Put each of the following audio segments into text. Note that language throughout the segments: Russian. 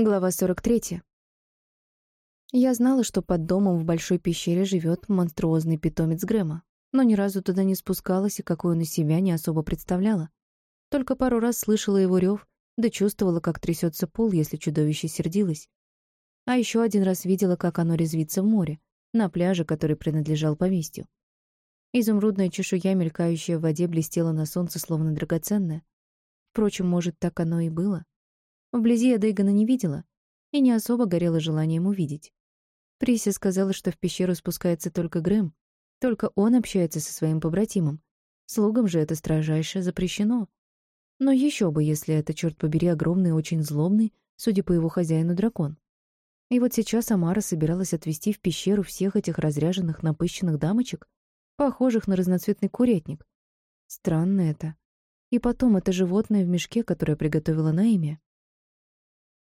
Глава 43. Я знала, что под домом в большой пещере живет монструозный питомец Грэма, но ни разу туда не спускалась и какой он из себя не особо представляла. Только пару раз слышала его рев, да чувствовала, как трясется пол, если чудовище сердилось. А еще один раз видела, как оно резвится в море, на пляже, который принадлежал поместью. Изумрудная чешуя, мелькающая в воде, блестела на солнце, словно драгоценная. Впрочем, может, так оно и было. Вблизи я Дейгана не видела и не особо горела желанием увидеть. Прися сказала, что в пещеру спускается только Грэм, только он общается со своим побратимом. Слугам же это строжайше запрещено. Но еще бы, если это, черт побери, огромный очень злобный, судя по его хозяину, дракон. И вот сейчас Амара собиралась отвезти в пещеру всех этих разряженных, напыщенных дамочек, похожих на разноцветный курятник. Странно это. И потом это животное в мешке, которое приготовила Наимия.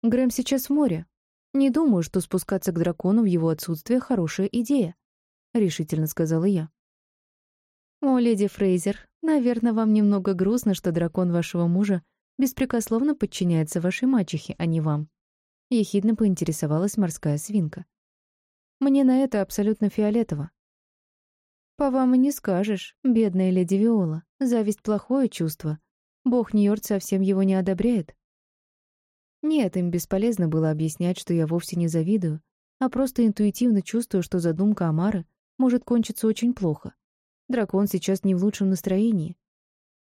Грэм сейчас в море. Не думаю, что спускаться к дракону в его отсутствие — хорошая идея», — решительно сказала я. «О, леди Фрейзер, наверное, вам немного грустно, что дракон вашего мужа беспрекословно подчиняется вашей мачехе, а не вам», — ехидно поинтересовалась морская свинка. «Мне на это абсолютно фиолетово». «По вам и не скажешь, бедная леди Виола. Зависть — плохое чувство. Бог Ньорд совсем его не одобряет. Нет, им бесполезно было объяснять, что я вовсе не завидую, а просто интуитивно чувствую, что задумка Амары может кончиться очень плохо. Дракон сейчас не в лучшем настроении.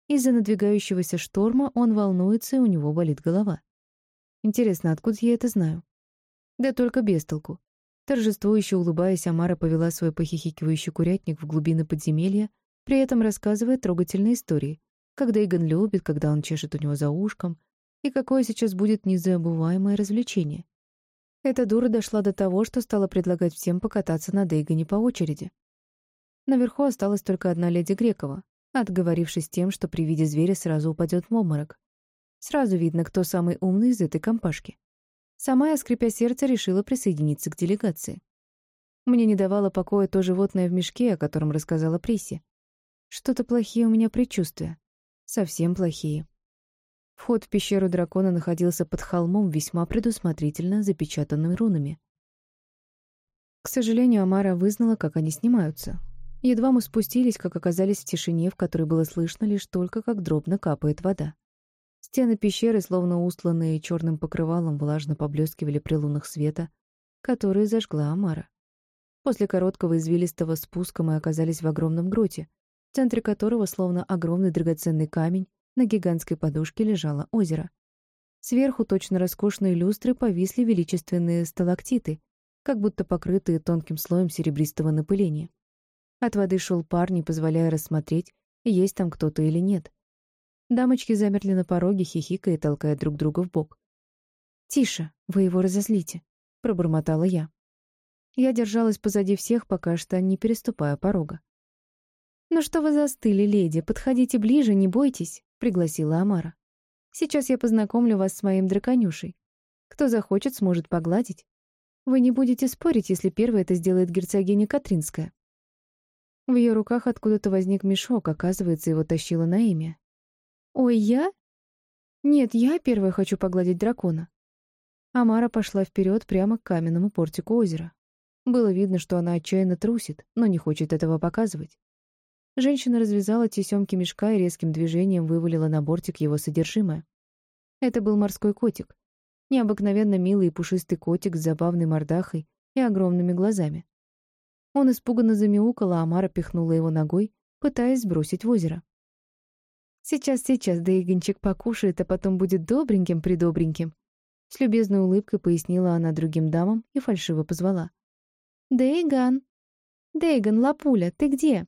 Из-за надвигающегося шторма он волнуется, и у него болит голова. Интересно, откуда я это знаю? Да только без толку. Торжествующе улыбаясь, Амара повела свой похихикивающий курятник в глубины подземелья, при этом рассказывая трогательные истории, когда Игон любит, когда он чешет у него за ушком, и какое сейчас будет незабываемое развлечение. Эта дура дошла до того, что стала предлагать всем покататься на Дейгане по очереди. Наверху осталась только одна леди Грекова, отговорившись тем, что при виде зверя сразу упадет в обморок. Сразу видно, кто самый умный из этой компашки. Сама я, скрипя сердце, решила присоединиться к делегации. Мне не давало покоя то животное в мешке, о котором рассказала Присси. Что-то плохие у меня предчувствия. Совсем плохие. Вход в пещеру дракона находился под холмом, весьма предусмотрительно запечатанным рунами. К сожалению, Амара вызнала, как они снимаются. Едва мы спустились, как оказались в тишине, в которой было слышно лишь только, как дробно капает вода. Стены пещеры, словно устланные черным покрывалом, влажно поблескивали при лунах света, которые зажгла Амара. После короткого извилистого спуска мы оказались в огромном гроте, в центре которого, словно огромный драгоценный камень, на гигантской подушке лежало озеро. Сверху точно роскошные люстры повисли величественные сталактиты, как будто покрытые тонким слоем серебристого напыления. От воды шел пар, не позволяя рассмотреть, есть там кто-то или нет. Дамочки замерли на пороге, хихикая толкая друг друга в бок. «Тише, вы его разозлите», — пробормотала я. Я держалась позади всех, пока что не переступая порога. «Ну что вы застыли, леди? Подходите ближе, не бойтесь», — пригласила Амара. «Сейчас я познакомлю вас с моим драконюшей. Кто захочет, сможет погладить. Вы не будете спорить, если первая это сделает герцогиня Катринская». В ее руках откуда-то возник мешок, оказывается, его тащила на имя. «Ой, я? Нет, я первая хочу погладить дракона». Амара пошла вперед прямо к каменному портику озера. Было видно, что она отчаянно трусит, но не хочет этого показывать. Женщина развязала тесемки мешка и резким движением вывалила на бортик его содержимое. Это был морской котик. Необыкновенно милый и пушистый котик с забавной мордахой и огромными глазами. Он испуганно замяукал, а Амара пихнула его ногой, пытаясь сбросить в озеро. «Сейчас, сейчас, Дейгончик покушает, а потом будет добреньким-придобреньким», с любезной улыбкой пояснила она другим дамам и фальшиво позвала. «Дейган! Дейган, лапуля, ты где?»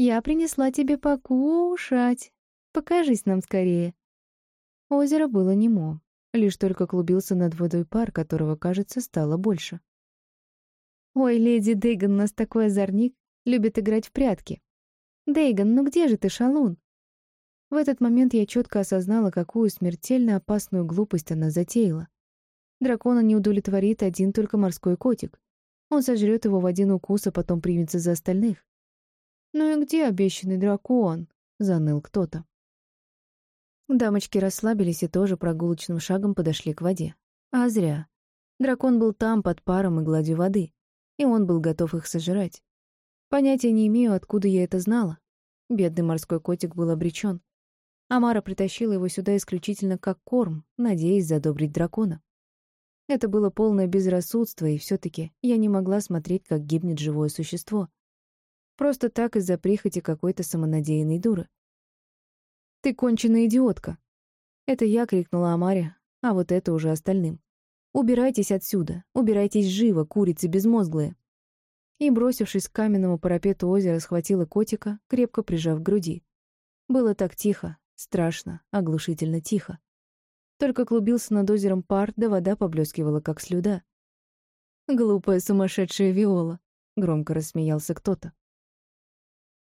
Я принесла тебе покушать. Покажись нам скорее. Озеро было немо. Лишь только клубился над водой пар, которого, кажется, стало больше. «Ой, леди Дейган, нас такой озорник, любит играть в прятки. Дейган, ну где же ты, шалун?» В этот момент я четко осознала, какую смертельно опасную глупость она затеяла. Дракона не удовлетворит один только морской котик. Он сожрет его в один укус, а потом примется за остальных. «Ну и где обещанный дракон?» — заныл кто-то. Дамочки расслабились и тоже прогулочным шагом подошли к воде. А зря. Дракон был там, под паром и гладью воды, и он был готов их сожрать. Понятия не имею, откуда я это знала. Бедный морской котик был обречен. Амара притащила его сюда исключительно как корм, надеясь задобрить дракона. Это было полное безрассудство, и все таки я не могла смотреть, как гибнет живое существо. Просто так из-за прихоти какой-то самонадеянной дуры. «Ты конченая идиотка!» Это я крикнула Амаре, а вот это уже остальным. «Убирайтесь отсюда! Убирайтесь живо, курицы безмозглые!» И, бросившись к каменному парапету озера, схватила котика, крепко прижав к груди. Было так тихо, страшно, оглушительно тихо. Только клубился над озером пар, да вода поблескивала, как слюда. «Глупая сумасшедшая Виола!» — громко рассмеялся кто-то.